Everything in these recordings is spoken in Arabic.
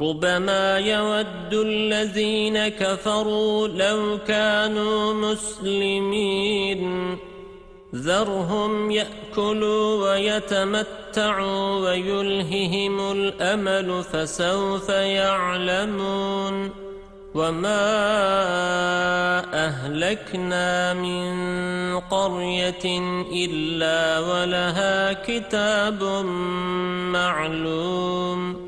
ربما يود الذين كفروا لو كانوا مسلمين. ذرهم يأكلوا ويتمتعوا ويلههم الأمل فسوف يعلمون. وما أهلكنا من قرية إلا ولها كتاب معلوم.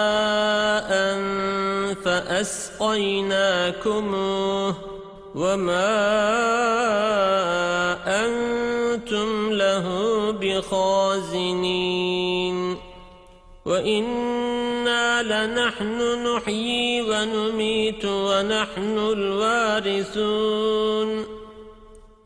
فأسقيناكموه وما أنتم له بخازنين وإنا لنحن نحيي ونميت ونحن الوارثون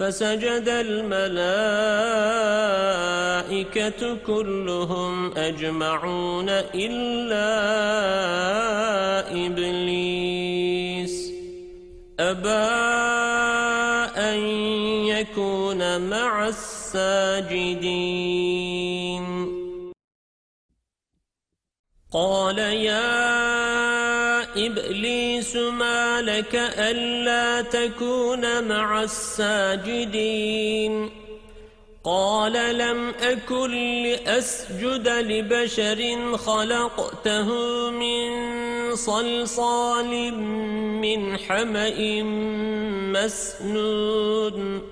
فسجد الملائكة كلهم أجمعون إلا إبليس. أبا أن يكون مع الساجدين. قال يا إبليس ما لك ألا تكون مع الساجدين. قال لم أكن لأسجد لبشر خلقته من صلصال من حمأ مسنون.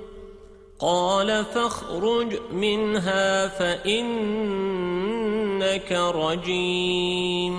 قال فاخرج منها فإنك رجيم.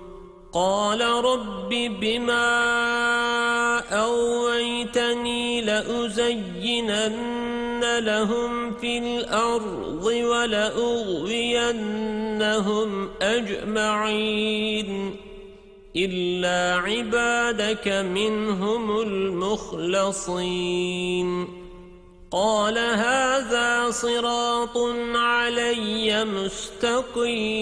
قال رب بما أويتني لأزينن لهم في الأرض ولأغوينهم أجمعين إلا عبادك منهم المخلصين قال هذا صراط علي مستقيم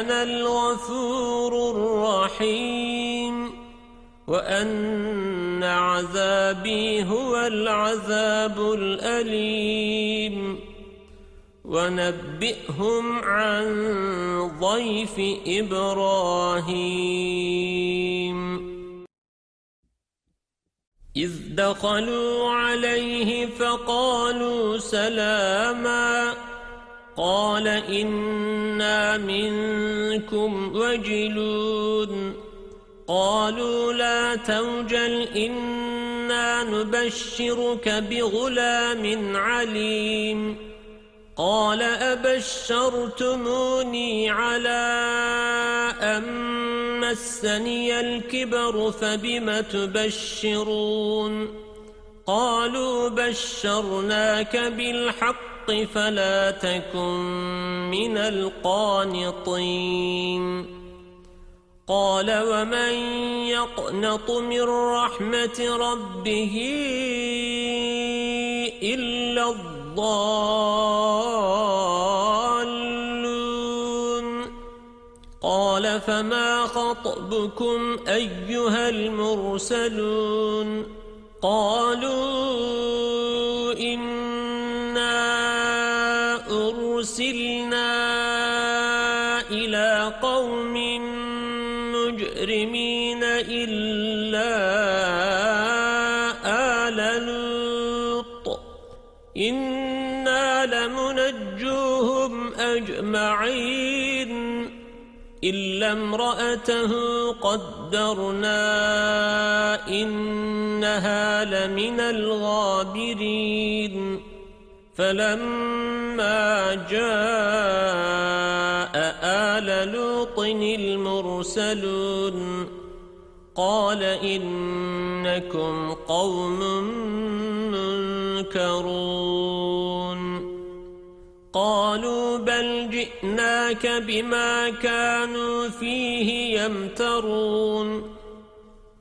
أنا الغفور الرحيم وأن عذابي هو العذاب الأليم ونبئهم عن ضيف إبراهيم إذ دخلوا عليه فقالوا سلاماً قال إنا منكم وجلون قالوا لا توجل إنا نبشرك بغلام عليم. قال أبشرتموني على أن مسني الكبر فبم تبشرون؟ قالوا بشرناك بالحق. فلا تكن من القانطين. قال ومن يقنط من رحمة ربه إلا الضالون. قال فما خطبكم أيها المرسلون؟ قالوا إنا امرأته قدرنا إنها لمن الغابرين. فلما جاء آل لوط المرسلون قال إنكم قوم منكرون. قالوا بل جئناك بما كانوا فيه يمترون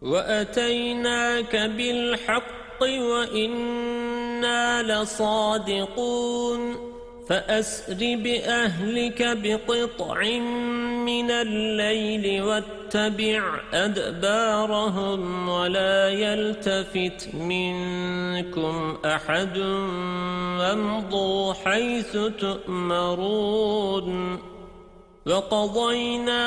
وأتيناك بالحق وإنا لصادقون فأسر بأهلك بقطع من الليل واتبع أدبارهم ولا يلتفت منكم أحد وامضوا حيث تؤمرون وقضينا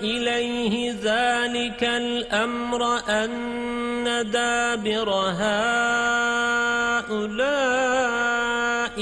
إليه ذلك الأمر أن دابر هؤلاء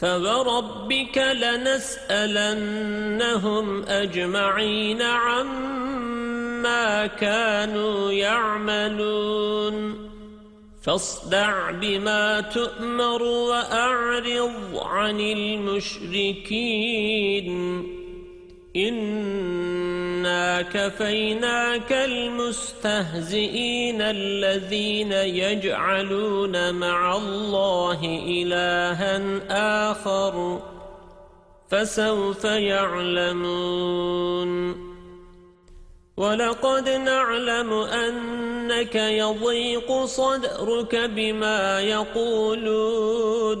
فوربك لنسألنهم أجمعين عما كانوا يعملون فاصدع بما تؤمر وأعرض عن المشركين إنا كفيناك المستهزئين الذين يجعلون مع الله إلها آخر فسوف يعلمون ولقد نعلم أنك يضيق صدرك بما يقولون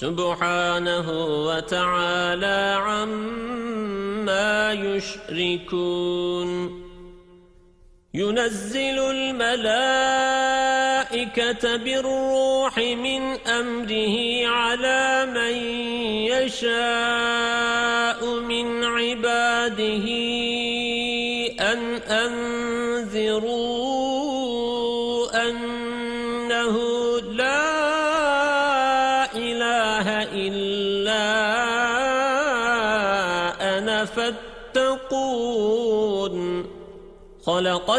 سبحانه وتعالى عما يشركون. ينزل الملائكة بالروح من أمره على من يشاء من عباده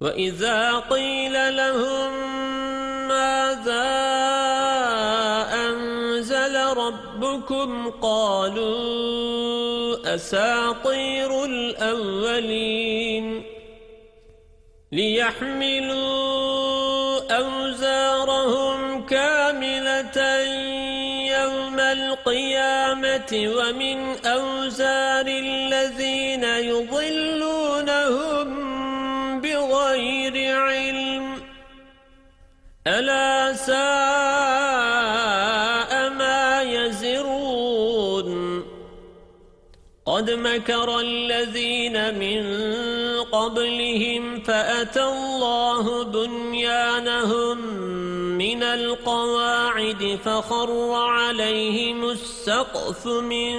وإذا قيل لهم ماذا أنزل ربكم قالوا أساطير الأولين. ليحملوا أوزارهم كاملة القيامة ومن أوزار الذين يضلونهم بغير علم. ألا ساء ما يزرون. قد مكر الذين من قبلهم فأتى الله بنيانهم من القواعد فخر عليهم السقف من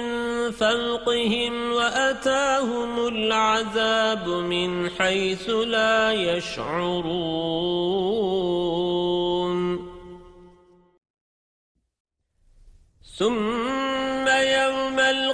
فوقهم وأتاهم العذاب من حيث لا يشعرون. ثم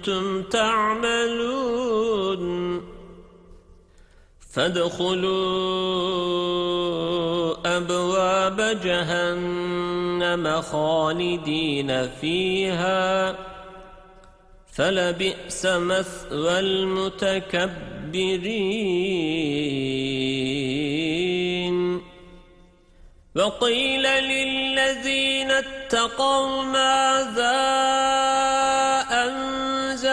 كنتم تعملون فادخلوا أبواب جهنم خالدين فيها فلبئس مثوى المتكبرين وقيل للذين اتقوا ماذا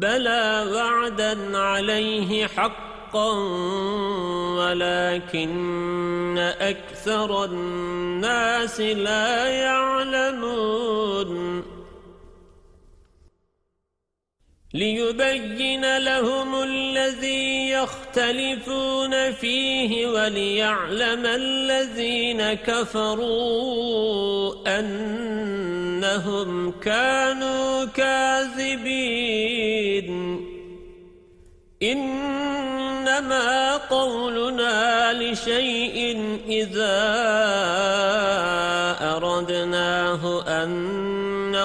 بلى وعدا عليه حقا ولكن أكثر الناس لا يعلمون ليبين لهم الذي يختلفون فيه وليعلم الذين كفروا أنهم كانوا كاذبين. إنما قولنا لشيء إذا أردناه أن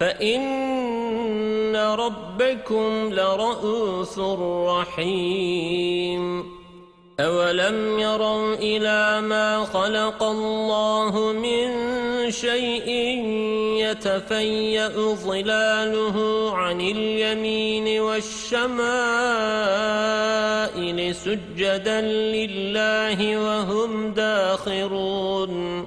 فإن ربكم لرؤوس رحيم. أولم يروا إلى ما خلق الله من شيء يتفيأ ظلاله عن اليمين والشمائل سجدا لله وهم داخرون.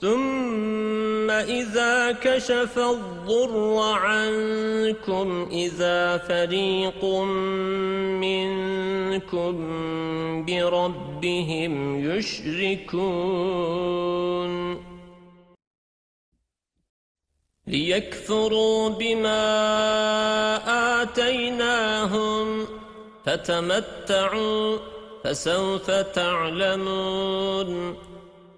ثم إذا كشف الضر عنكم إذا فريق منكم بربهم يشركون. ليكفروا بما آتيناهم فتمتعوا فسوف تعلمون.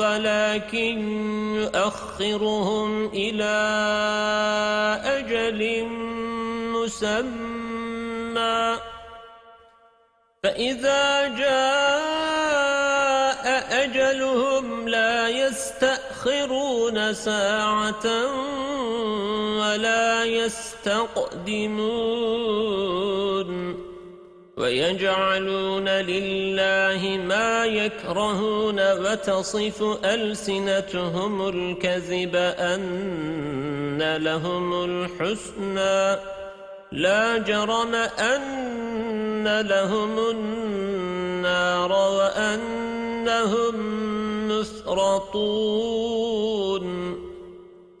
ولكن يؤخرهم إلى أجل مسمى. فإذا جاء أجلهم لا يستأخرون ساعة ولا يستقدمون. ويجعلون لله ما يكرهون وتصف ألسنتهم الكذب أن لهم الحسنى لا جرم أن لهم النار وأنهم مثرطون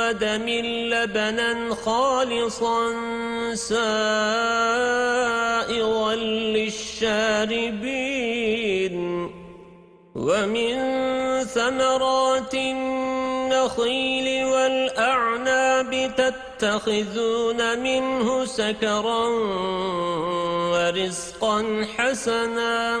ودم لبنا خالصا سائغا للشاربين ومن ثمرات النخيل والأعناب تتخذون منه سكرا ورزقا حسنا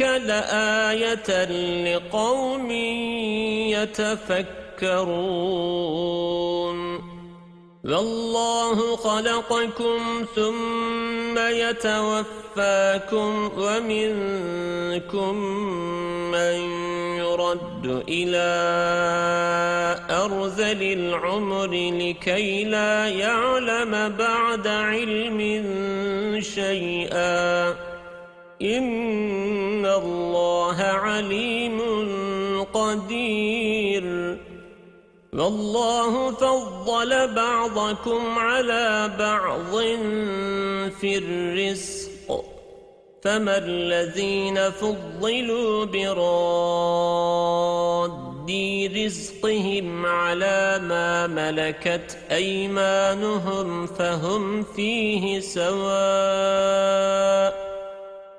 لآية لقوم يتفكرون. والله خلقكم ثم يتوفاكم ومنكم من يرد إلى أرذل العمر لكي لا يعلم بعد علم شيئا. إن الله عليم قدير والله فضل بعضكم على بعض في الرزق فما الذين فضلوا براد رزقهم على ما ملكت أيمانهم فهم فيه سواء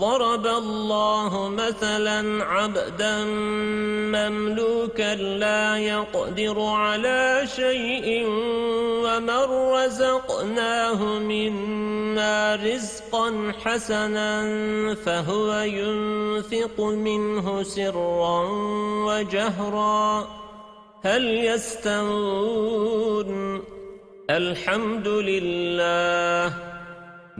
ضرب الله مثلا عبدا مملوكا لا يقدر على شيء ومن رزقناه منا رزقا حسنا فهو ينفق منه سرا وجهرا. هل يستوون؟ الحمد لله.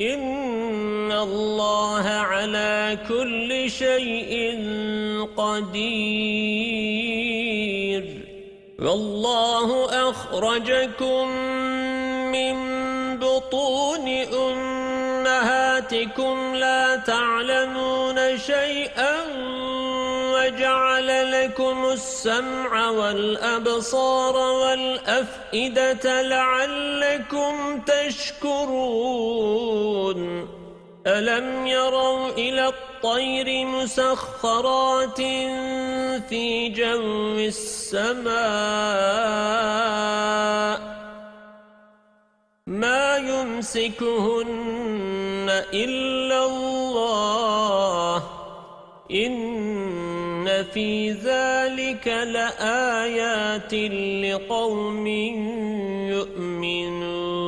إن الله على كل شيء قدير. والله أخرجكم من بطون أمهاتكم لا تعلمون شيئا وجعل لكم السمع والأبصار والأفئدة لعلكم تشكرون. ألم يروا إلى الطير مسخرات في جو السماء؟ ما يمسكهن إلا الله. إن في ذلك لآيات لقوم يؤمنون.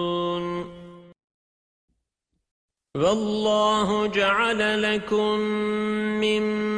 والله جعل لكم بيوت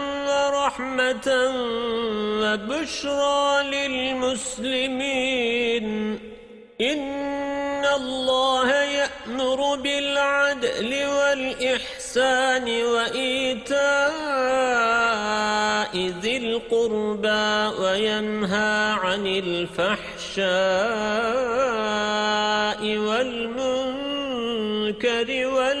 ورحمة وبشرى للمسلمين. إن الله يأمر بالعدل والإحسان وإيتاء ذي القربى وينهى عن الفحشاء والمنكر والبغي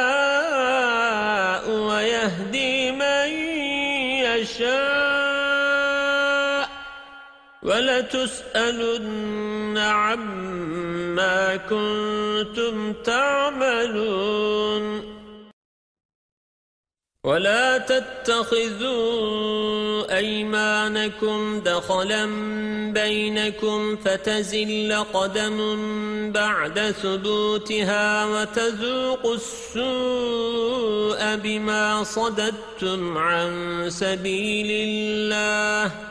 ولتسألن عما كنتم تعملون. ولا تتخذوا أيمانكم دخلا بينكم فتزل قدم بعد ثبوتها وتذوقوا السوء بما صددتم عن سبيل الله.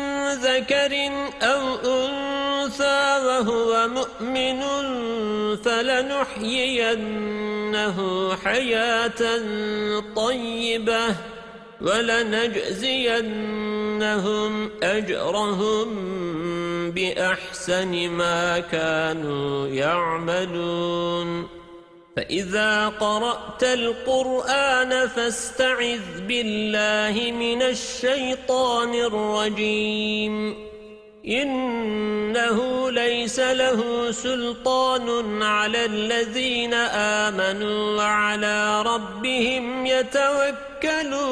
ذكر أو أنثى وهو مؤمن فلنحيينه حياة طيبة ولنجزينهم أجرهم بأحسن ما كانوا يعملون. فإذا قرأت القرآن فاستعذ بالله من الشيطان الرجيم. إنه ليس له سلطان على الذين آمنوا وعلى ربهم يتوكلون.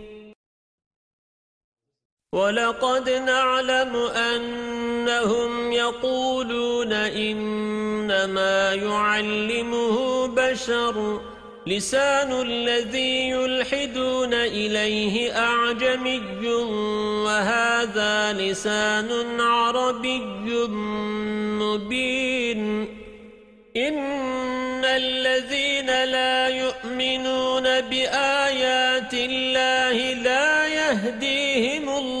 ولقد نعلم أنهم يقولون إنما يعلمه بشر. لسان الذي يلحدون إليه أعجمي وهذا لسان عربي مبين. إن الذين لا يؤمنون بآيات الله لا يهديهم الله.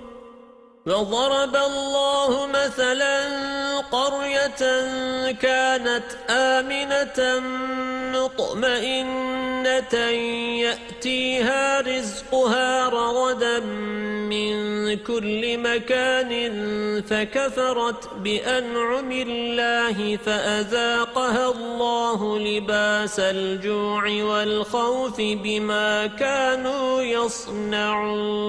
وضرب الله مثلا قرية كانت آمنة مطمئنة يأتيها رزقها رغدا من كل مكان فكفرت بأنعم الله فأذاقها الله لباس الجوع والخوف بما كانوا يصنعون.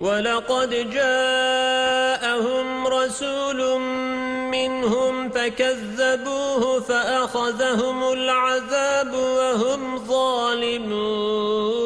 ولقد جاءهم رسول منهم فكذبوه فأخذهم العذاب وهم ظالمون.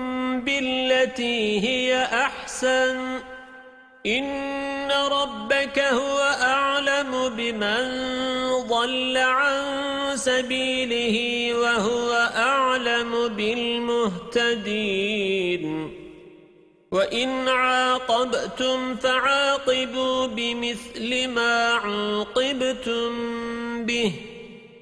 بالتي هي أحسن. إن ربك هو أعلم بمن ضل عن سبيله وهو أعلم بالمهتدين. وَإِنْ عَاقَبْتُمْ فَعَاقِبُوا بِمِثْلِ مَا عُوقِبْتُمْ بِهِ.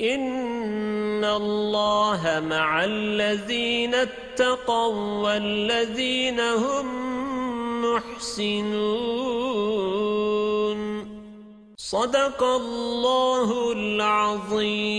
إن الله مع الذين اتقوا والذين هم محسنون صدق الله العظيم